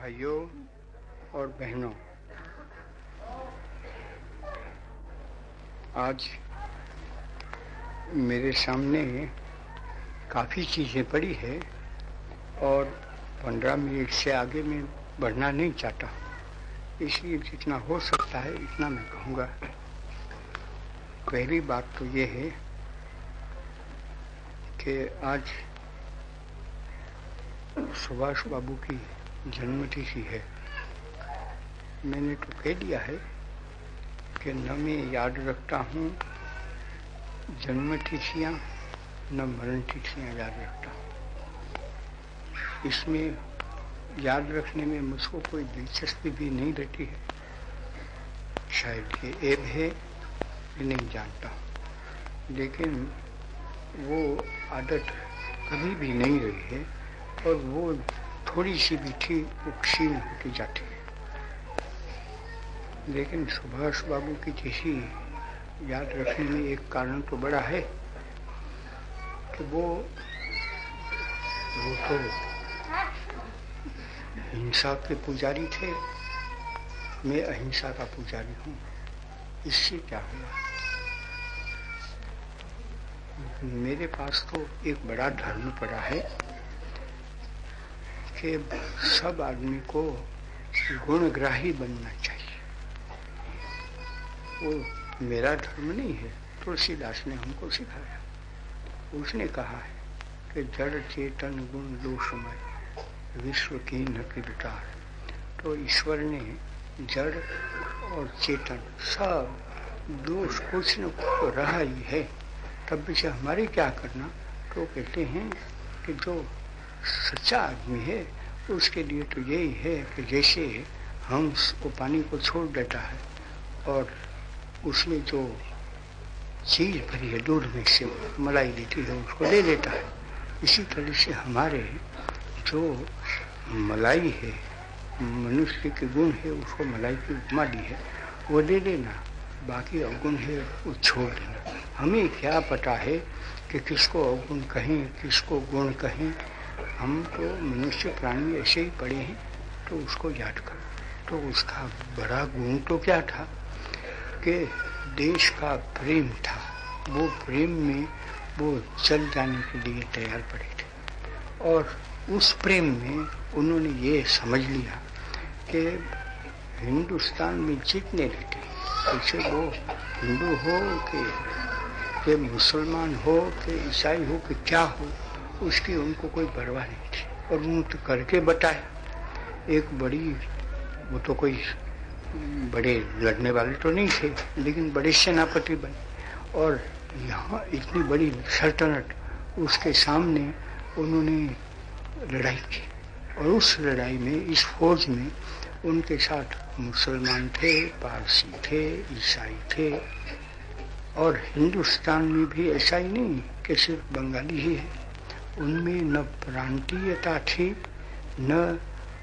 भाइयों और बहनों, आज मेरे सामने काफ़ी चीज़ें पड़ी है और पंद्रह मिनट से आगे मैं बढ़ना नहीं चाहता। इसलिए जितना हो सकता है, इतना मैं कहूँगा। पहली बात तो ये है कि आज सुभाष बाबू की जन्मतिथि है। मैंने तो कह दिया है कि न मैं याद रखता हूँ जन्म तिथियाँ न मरण तिथियाँ याद रखता हूँ। इसमें याद रखने में मुझको कोई दिलचस्पी भी नहीं रहती है। शायद ये एब है, ये नहीं जानता लेकिन वो आदत कभी भी नहीं रही है और वो थोड़ी सी भी थी वो क्षीण होती जाती। है लेकिन सुभाष बाबू की जैसी याद रखने में एक कारण तो बड़ा है कि वो वो तो हिंसा के पुजारी थे। मैं अहिंसा का पुजारी हूँ। इससे क्या हुआ? मेरे पास तो एक बड़ा धर्म पड़ा है। कि सब आदमी को गुणग्राही बनना चाहिए। वो मेरा धर्म नहीं है, तुलसीदास ने हमको सिखाया। उसने कहा है कि जड़ चेतन गुण दोषमय विश्व की न तो ईश्वर ने जड़ और चेतन सब दोष कुछ न कुछ रहा ही है। तब पीछे हमारे क्या करना? तो कहते हैं कि जो सच्चा आदमी है, उसके लिए तो यही है कि जैसे हम वो पानी को छोड़ देता है और उसमें जो चीज़ भरी है, दूध में से मलाई लेती है, उसको ले लेता है। इसी तरह से हमारे जो मलाई है, मनुष्य के गुण है, उसको मलाई की उपमा दी है, वो ले लेना बाकी अवगुण है, वो छोड़ देना। हमें क्या पता है कि किसको अवगुण कहें, किसको गुण कहें हम तो मनुष्य प्राणी ऐसे ही पड़े हैं तो उसको याद करो। तो उसका बड़ा गुण तो क्या था कि देश का प्रेम था। वो प्रेम में वो चल जाने के लिए तैयार पड़े थे। और उस प्रेम में उन्होंने ये समझ लिया कि हिंदुस्तान में जितने रहते जैसे वो हिंदू हो कि, कि मुसलमान हो कि ईसाई हो कि क्या हो उसकी उनको कोई परवाह नहीं थी। और उन तो करके बताया। एक बड़ी, वो तो कोई बड़े लड़ने वाले तो नहीं थे, लेकिन बड़े सेनापति बने। और यहाँ इतनी बड़ी सल्तनत, उसके सामने उन्होंने लड़ाई की। और उस लड़ाई में, इस फौज में उनके साथ मुसलमान थे, पारसी थे, ईसाई थे। और हिंदुस्तान में भी ऐसा ही नहीं कि सिर्फ़ बंगाली ही है। उनमें न प्रांतीयता थी, न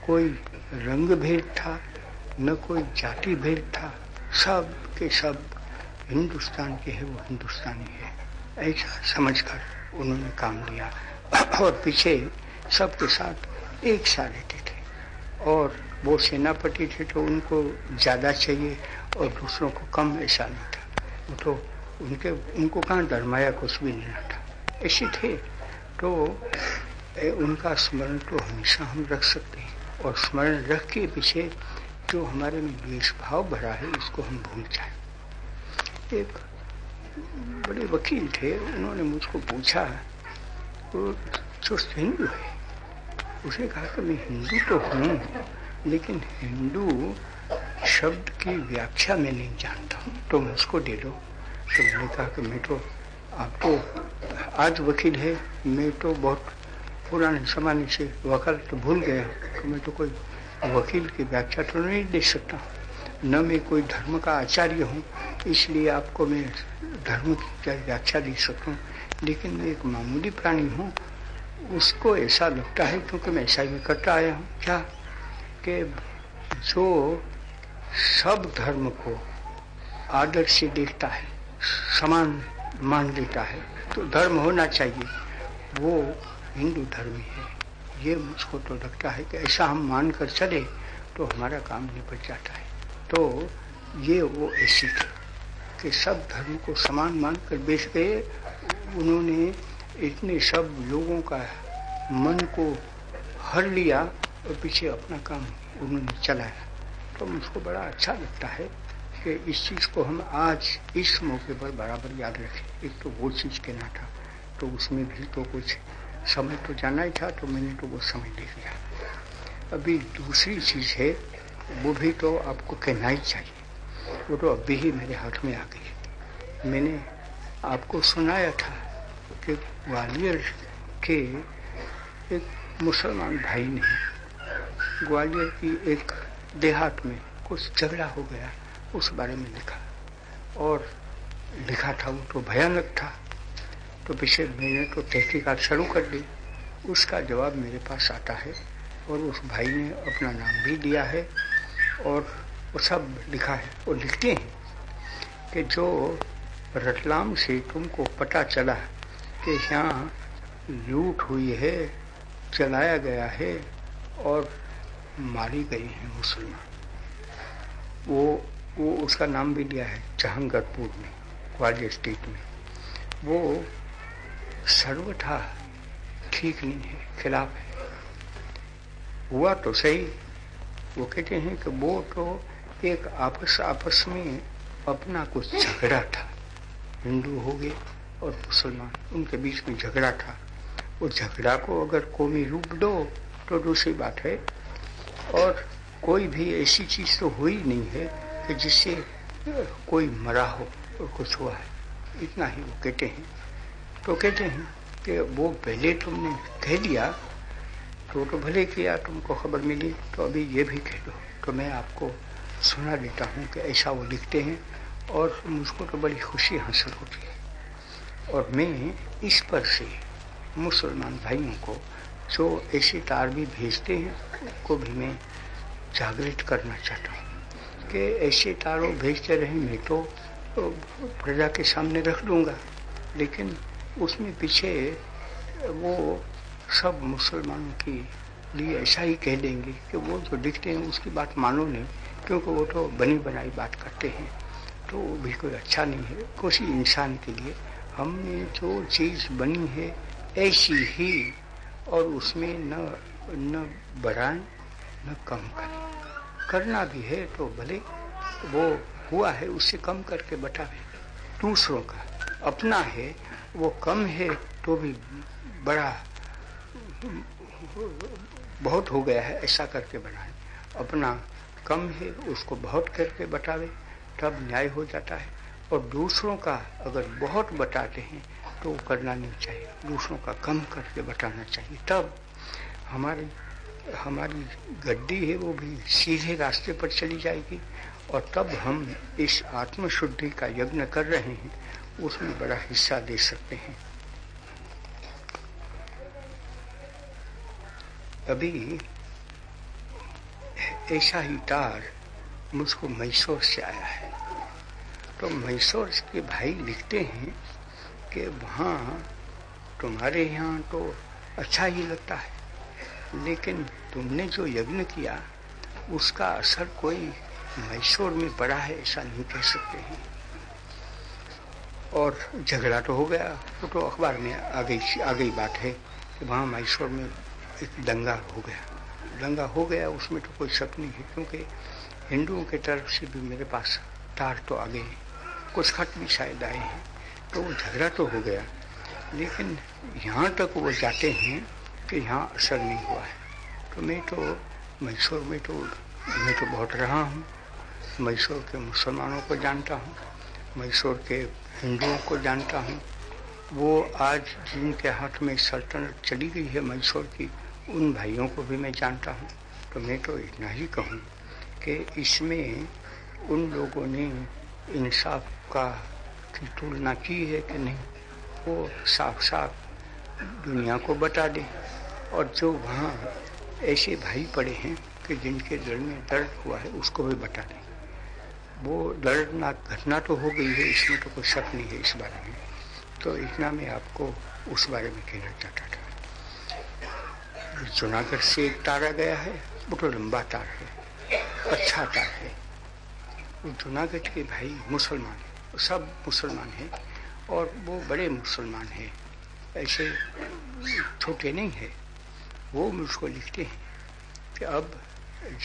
कोई रंग भेद था, न कोई जाति भेद था। सब के सब हिंदुस्तान के है, वो हिंदुस्तानी है। ऐसा समझकर उन्होंने काम लिया। और पीछे सबके साथ एक सा रहते थे। और वो सेनापति थे तो उनको ज़्यादा चाहिए और दूसरों को कम ऐसा नहीं था। वो तो उनके, उनको कहाँ धर्माया कुछ भी नहीं था। ऐसे थे। तो ए, उनका स्मरण तो हमेशा हम रख सकते हैं। और स्मरण रख के पीछे जो हमारे में द्वेष भाव भरा है उसको हम भूल जाए। एक बड़े वकील थे उन्होंने मुझको पूछा वो जो हिंदू है? उसे कहा कि मैं हिंदू तो हूँ लेकिन हिंदू शब्द की व्याख्या में नहीं जानता हूँ। तो मुझको दे दो। तो मैंने कहा कि मैं तो आप तो आज वकील है, मैं तो बहुत पुराने जमाने से वकाल तो भूल गया तो मैं तो कोई वकील की व्याख्या तो नहीं दे सकता। न मैं कोई धर्म का आचार्य हूँ, इसलिए आपको मैं धर्म की व्याख्या दे सकता हूँ। लेकिन मैं एक मामूली प्राणी हूँ, उसको ऐसा लगता है क्योंकि मैं ऐसा ही करता आया हूँ। क्या? कि जो सब धर्म को आदर से देखता है, समान मान लेता है तो धर्म होना चाहिए। वो हिंदू धर्म ही। है ये मुझको तो लगता है कि ऐसा हम मान कर चले तो हमारा काम निपट जाता है। तो ये वो ऐसी थे कि सब धर्म को समान मान कर बेच गए। उन्होंने इतने सब लोगों का मन को हर लिया और पीछे अपना काम उन्होंने चलाया। तो मुझको बड़ा अच्छा लगता है कि इस चीज़ को हम आज इस मौके पर बराबर याद रखें। एक तो वो चीज़ कहना था तो उसमें भी तो कुछ समय तो जाना ही था तो मैंने तो वो समय दे दिया। अभी दूसरी चीज़ है, वो भी तो आपको कहना ही चाहिए। वो तो अभी ही मेरे हाथ में आ गई मैंने आपको सुनाया था कि ग्वालियर के एक मुसलमान भाई ने, ग्वालियर की एक देहात में कुछ झगड़ा हो गया। उस बारे में लिखा। और लिखा था वो तो भयानक था। तो पिछले महीने तो तहकीकात शुरू कर दी। उसका जवाब मेरे पास आता है और उस भाई ने अपना नाम भी दिया है और वो सब लिखा है। वो लिखते हैं कि जो रतलाम से तुमको पता चला कि यहाँ लूट हुई है, चलाया गया है और मारी गई है मुसलमान। वो वो उसका नाम भी लिया है, जहांगरपुर में, ग्वालियर स्टेट में। वो सर्वथा ठीक नहीं है, खिलाफ है। हुआ तो सही, वो कहते हैं कि वो तो एक आपस आपस में अपना कुछ झगड़ा था। हिंदू हो गए और मुसलमान, उनके बीच में झगड़ा था। वो झगड़ा को अगर कौमी रूप दो तो दूसरी बात है। और कोई भी ऐसी चीज़ तो हुई नहीं है कि जिससे कोई मरा हो और कुछ हुआ है। इतना ही वो कहते हैं। तो कहते हैं कि वो पहले तुमने कह दिया तो तो भले किया, तुमको खबर मिली तो अभी ये भी कह दो। तो मैं आपको सुना देता हूँ कि ऐसा वो लिखते हैं और मुझको तो बड़ी खुशी हासिल होती है। और मैं इस पर से मुसलमान भाइयों को जो ऐसे तार भी भेजते हैं, उनको भी मैं जागृत करना चाहता हूँ। कि ऐसे तारों भेजते रहे, मैं तो प्रजा के सामने रख दूँगा। लेकिन उसमें पीछे वो सब मुसलमानों के लिए ऐसा ही कह देंगे कि वो जो दिखते हैं, उसकी बात मानो नहीं, क्योंकि वो तो बनी बनाई बात करते हैं। तो वो कोई अच्छा नहीं है। किसी इंसान के लिए हमने जो चीज़ बनी है, ऐसी ही, और उसमें न न बढ़ाएँ न कम करें। करना भी है तो भले वो हुआ है उससे कम करके बतावे। दूसरों का अपना है, वो कम है तो भी बड़ा बहुत हो गया है, ऐसा करके बनाए। अपना कम है, उसको बहुत करके बटावे तब न्याय हो जाता है। और दूसरों का अगर बहुत बताते हैं तो करना नहीं चाहिए। दूसरों का कम करके बताना चाहिए। तब हमारी हमारी गड्डी है, वो भी सीधे रास्ते पर चली जाएगी। और तब हम इस आत्मशुद्धि का यज्ञ कर रहे हैं, उसमें बड़ा हिस्सा दे सकते हैं। अभी ऐसा ही तार मुझको मैसूर से आया है। तो मैसूर के भाई लिखते हैं कि वहाँ तुम्हारे यहाँ तो अच्छा ही लगता है, लेकिन तुमने जो यज्ञ किया, उसका असर कोई मैसूर में पड़ा है ऐसा नहीं कह सकते हैं। और झगड़ा तो हो गया, वो तो अखबार में आ गई आ गई बात है कि वहाँ मैसूर में एक दंगा हो गया। दंगा हो गया, उसमें तो कोई शक नहीं है, क्योंकि हिंदुओं के तरफ़ से भी मेरे पास तार तो आ गए कुछ खत भी शायद आए हैं तो वो झगड़ा तो हो गया। लेकिन यहाँ तक वो जाते हैं कि यहाँ असर नहीं हुआ है। तो मैं तो मैसूर में तो मैं तो बहुत रहा हूँ। मैसूर के मुसलमानों को जानता हूँ, मैसूर के हिंदुओं को जानता हूँ। वो आज जिनके हाथ में सल्तनत चली गई है मैसूर की, उन भाइयों को भी मैं जानता हूँ। तो मैं तो इतना ही कहूँ कि इसमें उन लोगों ने इंसाफ का की तुलना की है कि नहीं, वो साफ़ साफ़ दुनिया को बता दे। और जो वहाँ ऐसे भाई पड़े हैं कि जिनके दिल में दर्द हुआ है, उसको भी बता दें। वो दर्दनाक घटना तो हो गई है, इसमें तो कोई शक नहीं है इस बारे में। तो इतना मैं आपको उस बारे में कहना चाहता था। जूनागढ़ से एक तार गया है, वो तो लंबा तार है अच्छा तार है। वो जूनागढ़ के भाई मुसलमान है सब मुसलमान हैं, और वो बड़े मुसलमान हैं। ऐसे छोटे नहीं है। वो मुझको लिखते हैं कि अब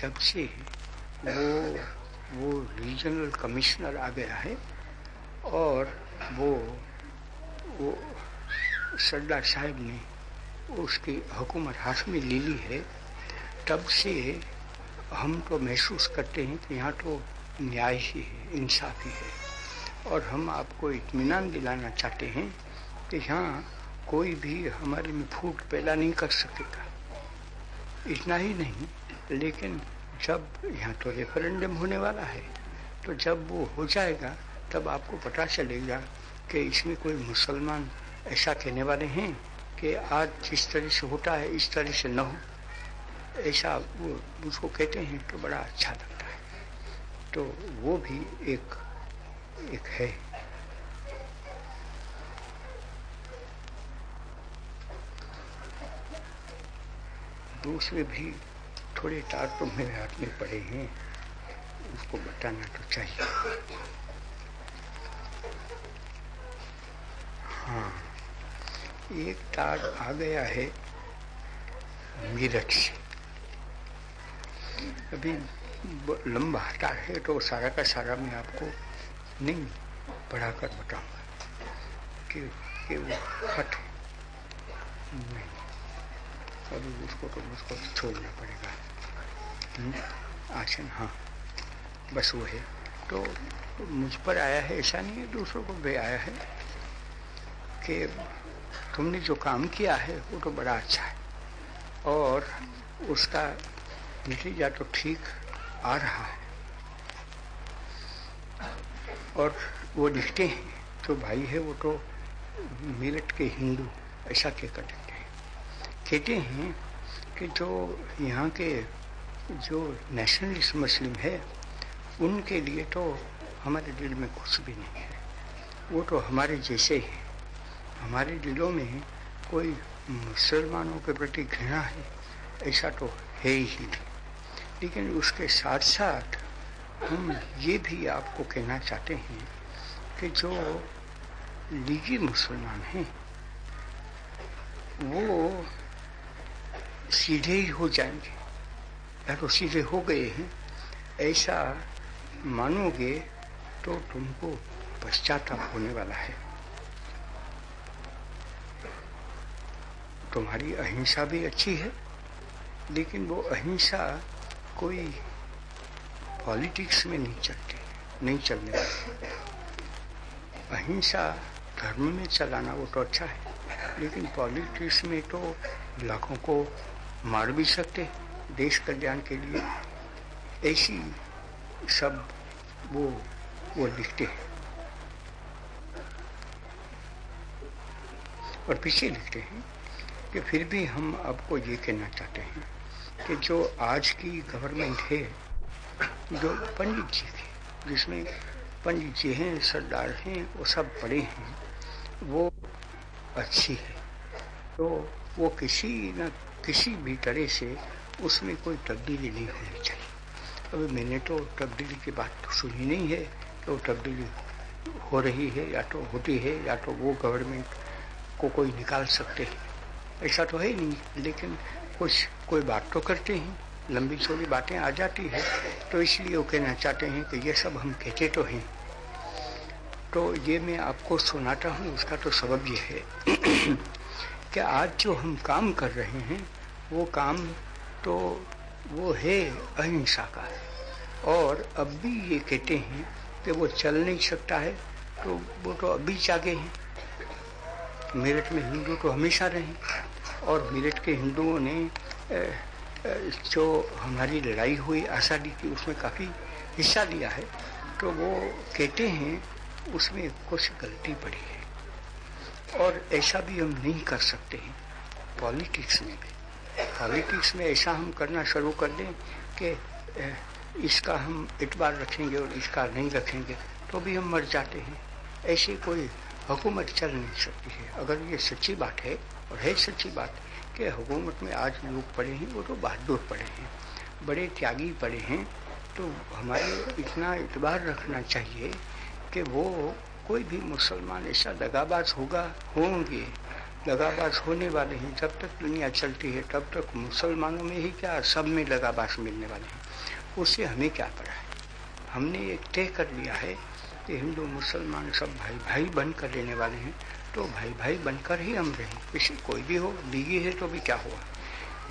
जब से वो वो रीजनल कमिश्नर आ गया है और वो वो सरदार साहब ने उसकी हुकूमत हाथ में ले ली है, तब से हम तो महसूस करते हैं कि यहाँ तो न्याय ही है, इंसाफ ही है। और हम आपको इतमान दिलाना चाहते हैं कि यहाँ कोई भी हमारे में फूट पैदा नहीं कर सकेगा इतना ही नहीं, लेकिन जब यहाँ तो रेफरेंडम होने वाला है तो जब वो हो जाएगा, तब आपको पता चलेगा कि इसमें कोई मुसलमान ऐसा कहने वाले हैं कि आज जिस तरह से होता है, इस तरह से न हो। ऐसा वो उसको कहते हैं तो बड़ा अच्छा लगता है। तो वो भी एक एक है। दूसरे भी थोड़े तार तो मेरे हाथ में पड़े हैं उसको बताना तो चाहिए। हाँ एक तार आ गया है मीरठ से। अभी लंबा तार है तो सारा का सारा मैं आपको नहीं पढ़ाकर बताऊँगा कि, कि वो खत नहीं। अभी उसको तो मुझको छोड़ना पड़ेगा आसन हाँ। बस वो है। तो मुझ पर आया है, ऐसा नहीं है, दूसरों को भी आया है कि तुमने जो काम किया है, वो तो बड़ा अच्छा है। और उसका नतीजा तो ठीक आ रहा है। और वो लिखते हैं तो भाई है, वो तो मेरठ के हिंदू, ऐसा कहकर। कहते हैं कि जो यहाँ के जो नेशनलिस्ट मुस्लिम है, उनके लिए तो हमारे दिल में कुछ भी नहीं है। वो तो हमारे जैसे ही। हमारे दिलों में कोई मुसलमानों के प्रति घृणा है, ऐसा तो है ही नहीं। लेकिन उसके साथ साथ हम ये भी आपको कहना चाहते हैं कि जो लीगी मुसलमान हैं, वो सीधे ही हो जाएँगे। या तो सीधे हो गए हैं, ऐसा मानोगे तो तुमको पश्चाताप होने वाला है। तुम्हारी अहिंसा भी अच्छी है, लेकिन वो अहिंसा कोई पॉलिटिक्स में नहीं चलती, नहीं चलने अहिंसा धर्म में चलाना वो तो अच्छा है, लेकिन पॉलिटिक्स में तो लाखों को मार भी सकते देश कल्याण के लिए। ऐसी सब वो वो लिखते हैं। और पीछे लिखते हैं कि फिर भी हम आपको ये कहना चाहते हैं कि जो आज की गवर्नमेंट है, जो पंडित जी की, जिसमें पंडित जी हैं, सरदार हैं, वो सब बड़े हैं, वो अच्छी है। तो वो किसी न किसी भी तरह से उसमें कोई तब्दीली नहीं होनी चाहिए। अभी मैंने तो तब्दीली की बात तो सुनी नहीं है तो तब्दीली हो रही है या तो होती है या तो वो गवर्नमेंट को कोई निकाल सकते हैं। ऐसा तो है नहीं, लेकिन कुछ कोई बात तो करते हैं, लंबी चौड़ी बातें आ जाती है तो इसलिए वो कहना चाहते हैं कि ये सब हम कहते तो हैं। तो ये मैं आपको सुनाता हूँ, उसका तो सबब ये है। कि आज जो हम काम कर रहे हैं, वो काम तो वो है अहिंसा का है। और अब भी ये कहते हैं कि वो चल नहीं सकता है तो वो तो अभी जागे हैं। मेरठ में हिंदू तो हमेशा रहे, और मेरठ के हिंदुओं ने जो हमारी लड़ाई हुई, आज़ादी की, उसमें काफ़ी हिस्सा लिया है। तो वो कहते हैं, उसमें कुछ गलती पड़ी है। और ऐसा भी हम नहीं कर सकते हैं। पॉलिटिक्स में भी। पॉलिटिक्स में ऐसा हम करना शुरू कर दें कि इसका हम इतबार रखेंगे और इसका नहीं रखेंगे तो भी हम मर जाते हैं। ऐसी कोई हुकूमत चल नहीं सकती है। अगर ये सच्ची बात है, और है सच्ची बात कि हुकूमत में आज लोग पड़े हैं, वो तो बहादुर पड़े हैं, बड़े त्यागी पड़े हैं तो हमारे इतना इतबार रखना चाहिए कि वो कोई भी मुसलमान ऐसा दगाबाज होगा, होंगे। दगाबाज होने वाले हैं। जब तक दुनिया चलती है, तब तक मुसलमानों में ही क्या सब में दगाबाज मिलने वाले हैं? उससे हमें क्या पड़ा है? हमने ये तय कर लिया है कि हिंदू, मुसलमान सब भाई भाई बन कर रहने वाले हैं। तो भाई भाई बनकर ही हम रहें। किसी कोई भी हो लीगी है तो भी क्या हुआ?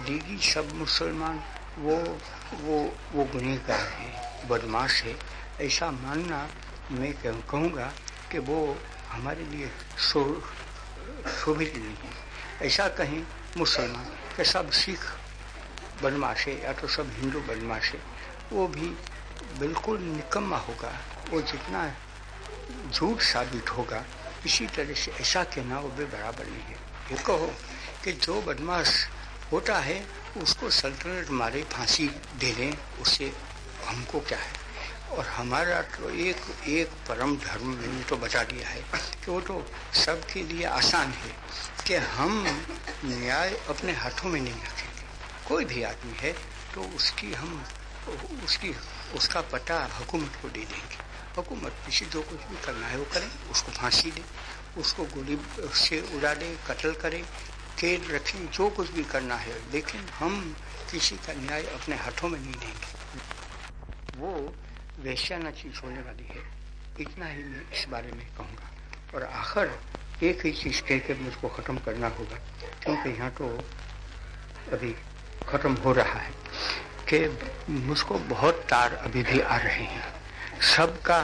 लीगी सब मुसलमान, वो वो वो गुनहगार है, बदमाश है। ऐसा मानना मैं कहूँगा कि वो हमारे लिए शोभित नहीं है। ऐसा कहें मुसलमान, कि सब सिख बदमाश या तो सब हिंदू बदमाश वो भी बिल्कुल निकम्मा होगा। वो जितना झूठ साबित होगा, इसी तरह से ऐसा कहना वो भी बराबर नहीं है। ये कहो कि जो बदमाश होता है, उसको सल्तनत मारे, फांसी दे दें, उससे हमको क्या है? और हमारा तो एक एक परम धर्म मैंने तो बता दिया है। कि वो तो सबके लिए आसान है कि हम न्याय अपने हाथों में नहीं रखेंगे। कोई भी आदमी है तो उसकी हम, उसकी, उसका पता हुकूमत को दे देंगे। हुकूमत किसी जो कुछ भी करना है, वो करें, उसको फांसी दे, उसको गोली से उड़ा दे कत्ल करे कैद रखें, जो कुछ भी करना है। लेकिन हम किसी का न्याय अपने हाथों में नहीं देंगे। वो वैश्याना चीज़ होने वाली है। इतना ही मैं इस बारे में कहूँगा। और आखिर एक ही चीज़ कह के मुझको खत्म करना होगा, क्योंकि यहाँ तो अभी खत्म हो रहा है कि मुझको बहुत तार अभी भी आ रहे हैं। सबका,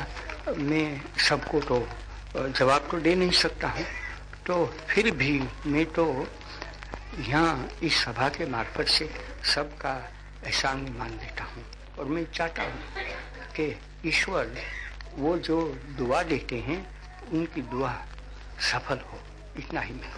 मैं सबको तो जवाब तो दे नहीं सकता हूँ। तो फिर भी मैं तो यहाँ इस सभा के मार्फत से सबका एहसान मान लेता हूँ। और मैं चाहता हूँ कि ईश्वर वो जो दुआ देते हैं उनकी दुआ सफल हो। इतना ही मैं